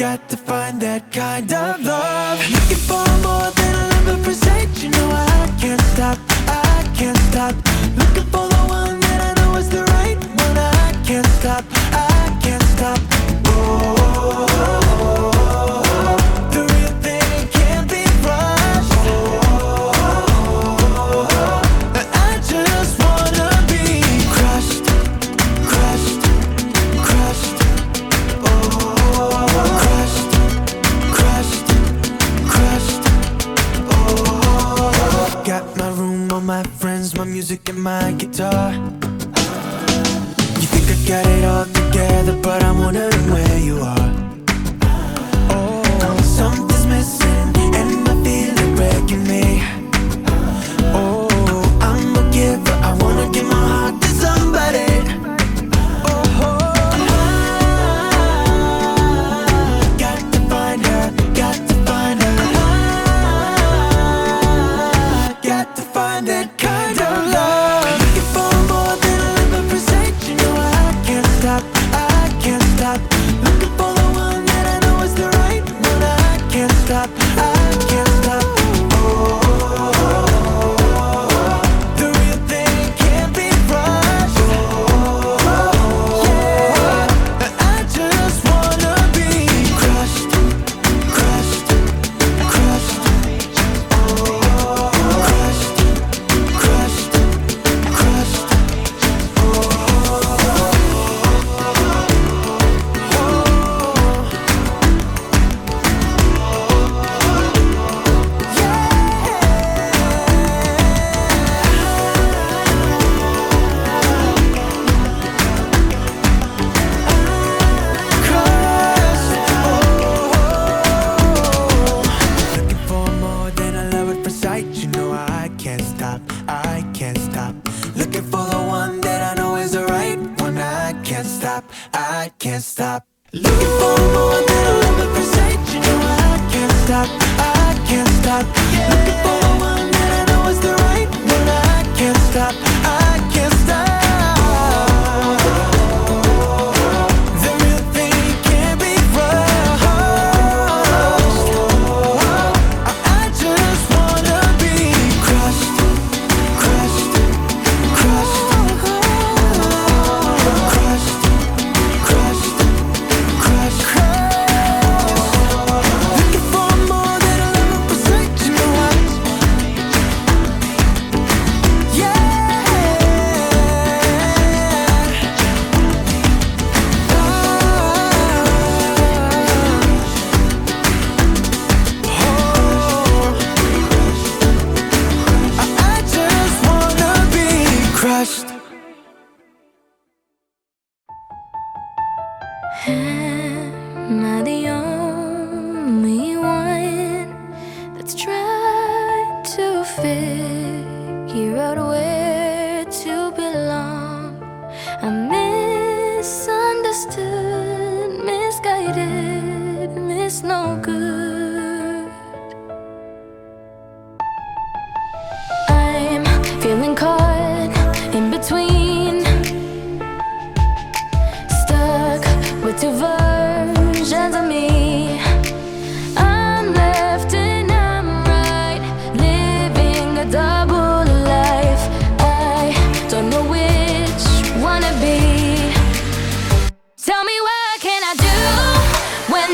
got to find that kind of love. Looking for more than I'll ever present You know I can't stop, I can't stop. Looking for the one that I know is the right one. I can't stop, I can't stop. Whoa. music and my guitar. You think I got it all together But I'm wondering where you are. Oh, something's missing And I feel it breaking me.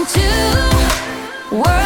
to work.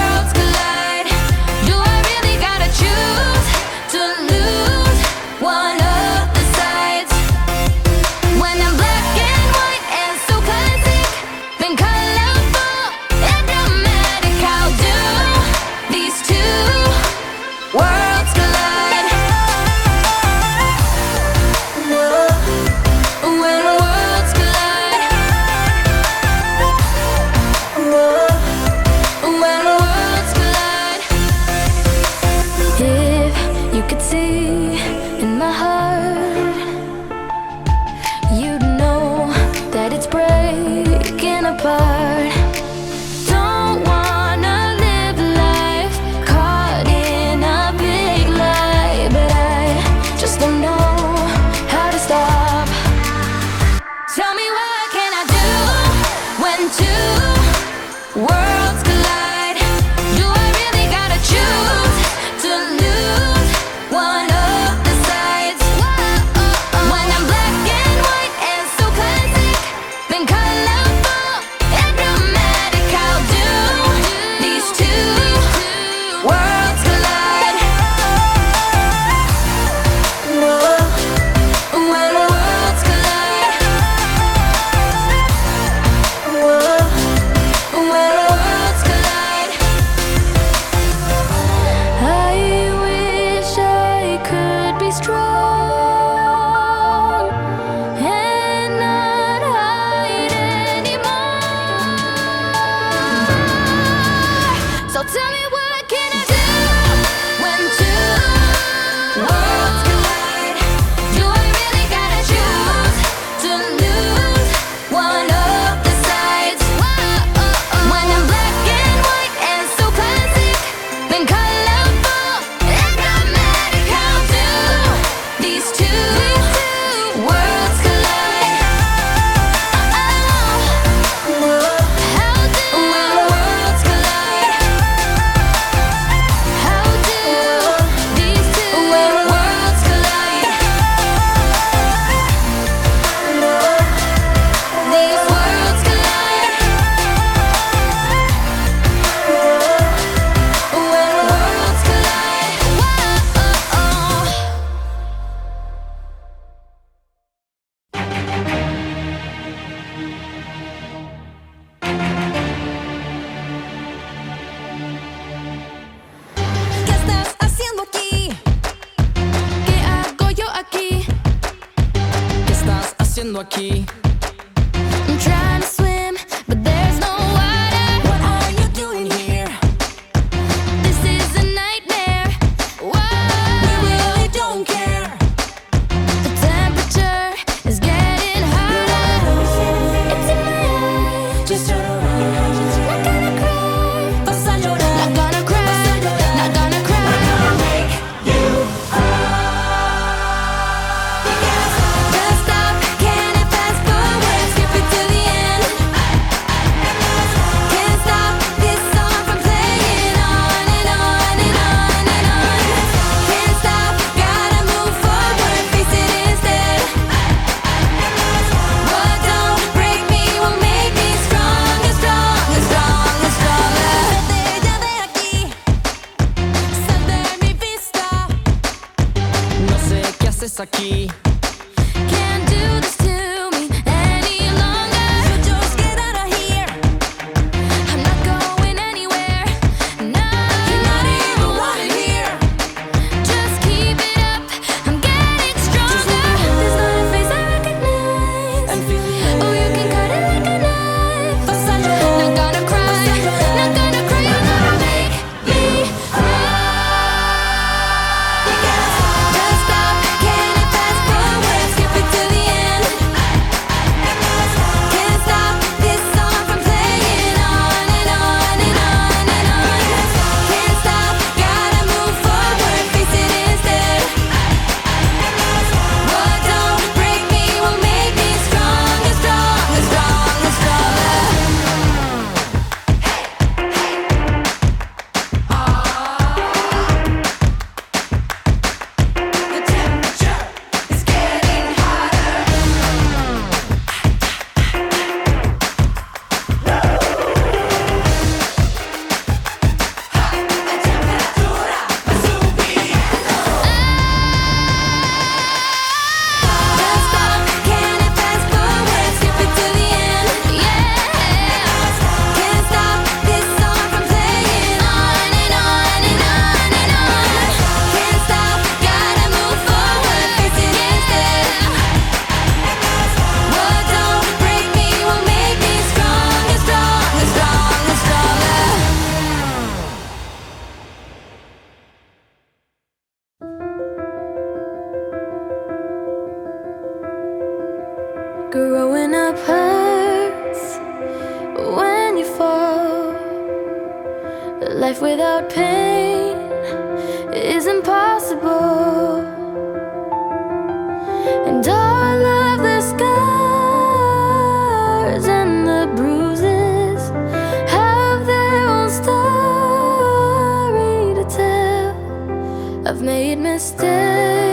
stessa key. Can't do this. impossible. And all of the scars and the bruises have their own story to tell. I've made mistakes.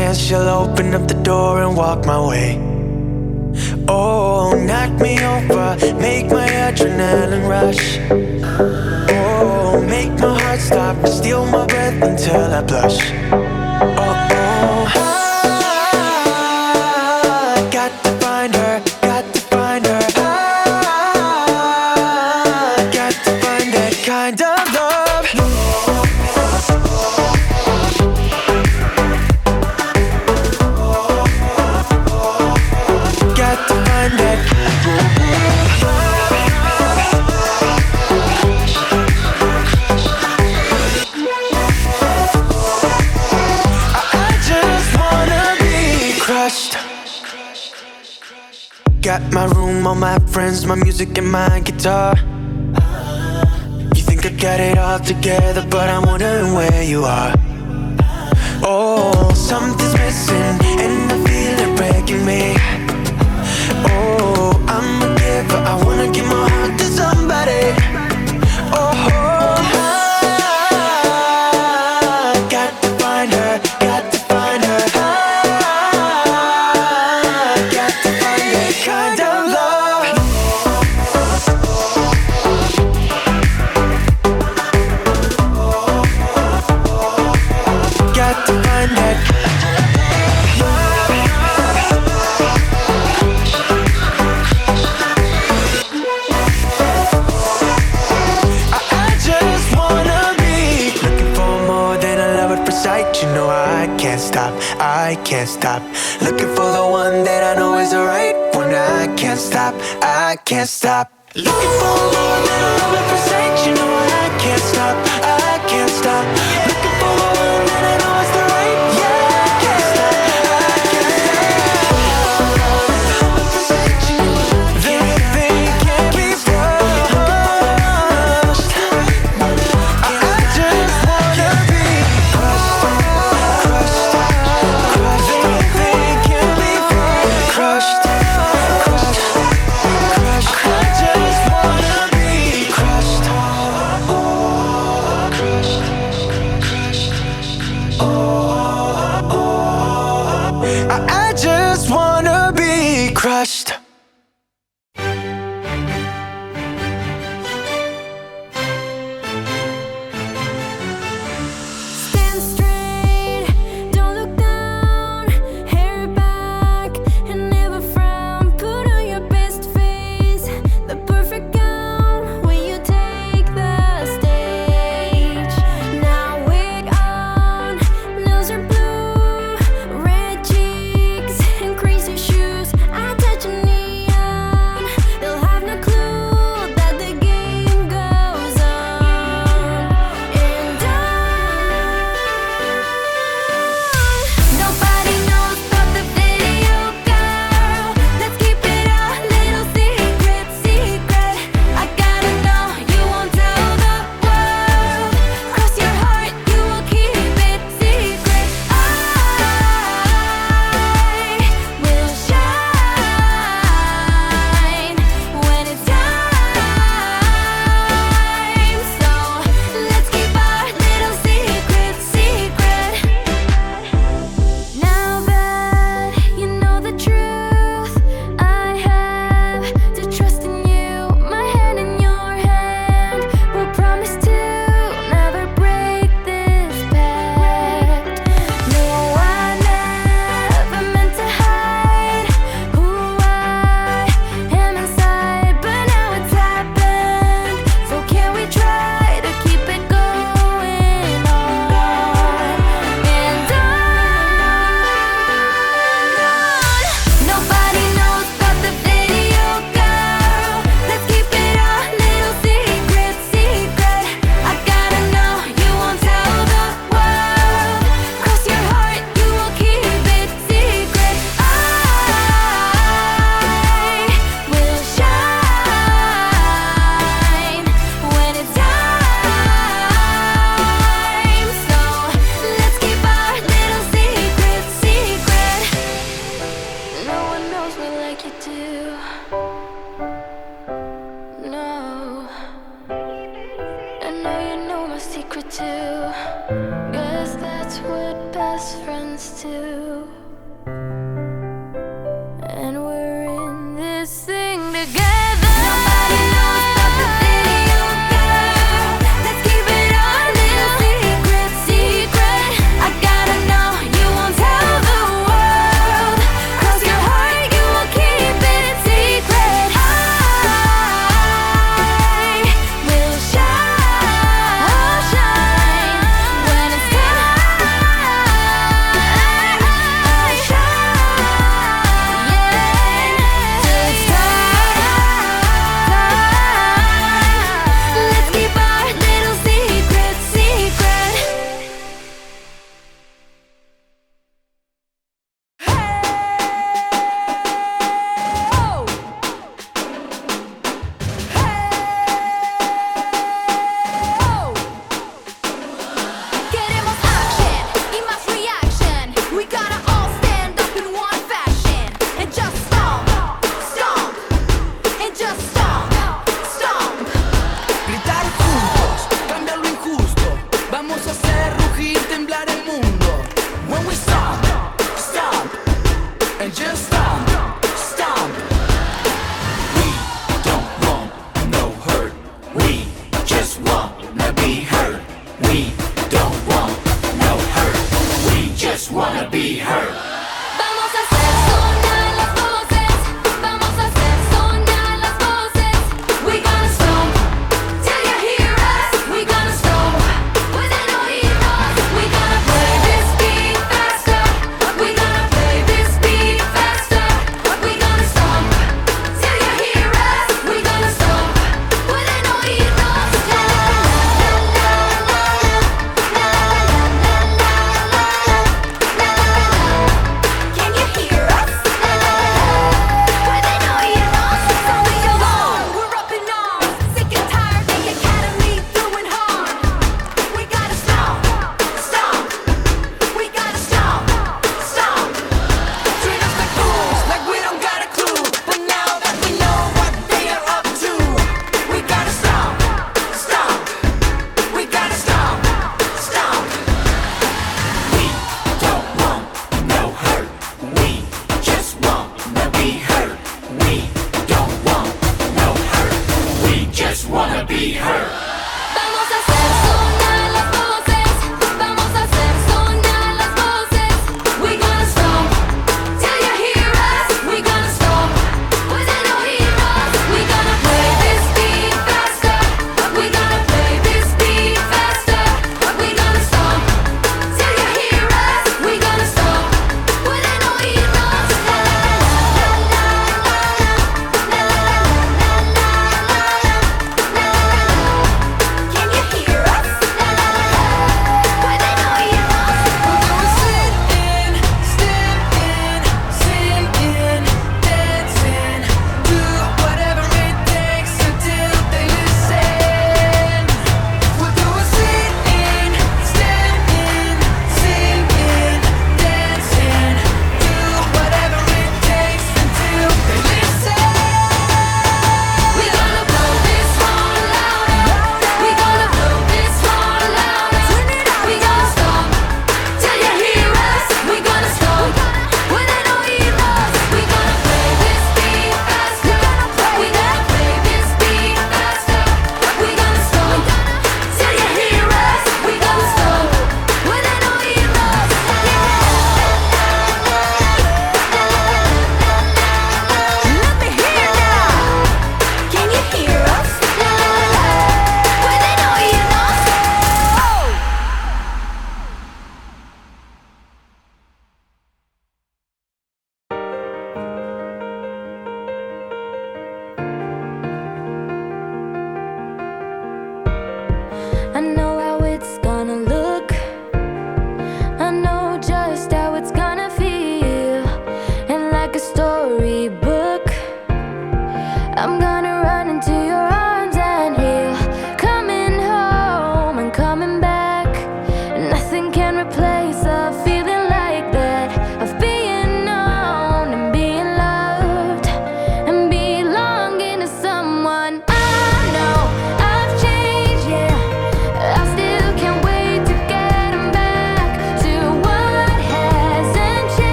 Chance she'll open up the door and walk my way. Oh, knock me over, make my adrenaline rush. Oh, make my heart stop, steal my breath until I blush. Oh, oh. All my friends, my music and my guitar. You think I got it all together, but I'm wondering where you are. Oh, something's missing, and I feel it breaking me. Oh, I'm a giver, I stop. Looking for the one that I know is the right one. I can't stop, I can't stop. Looking for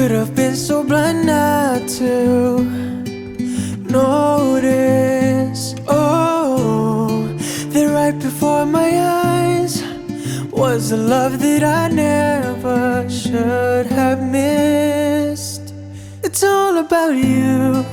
could have been so blind not to notice. Oh, that right before my eyes was a love that I never should have missed. It's all about you.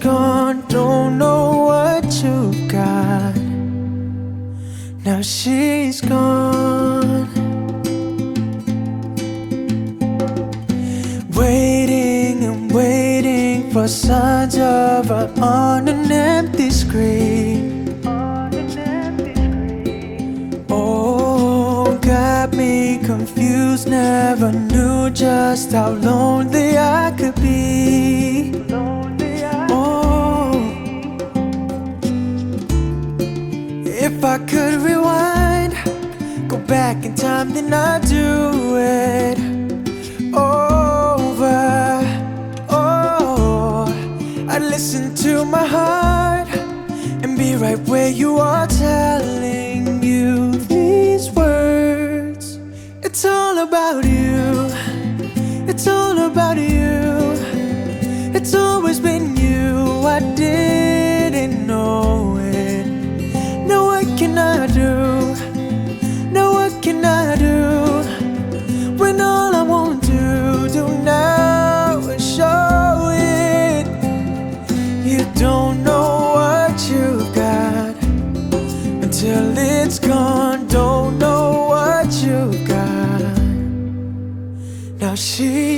gone, don't know what you've got. Now she's gone. Waiting and waiting for signs of her on an empty screen. Oh, got me confused, never knew just how lonely I could be. could rewind, go back in time, then I'd do it over. Oh, I'd listen to my heart and be right where you are, telling you these words. It's all about you. It's all about you. she